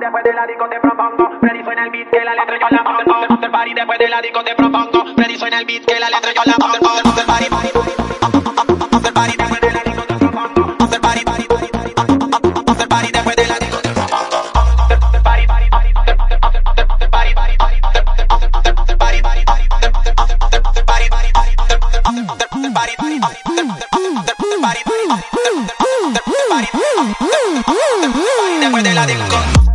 después de la disco te propongo. Predizo en el beat que la letra yo la pongo. After party después de la disco te propongo. En el beat que la letra yo la pongo. After party, party, party. After party. After party. After party después de la disco. After party, party, party. After party, party, party. After party, party, party. After party, party, party. After party, party, party. Después de la disco.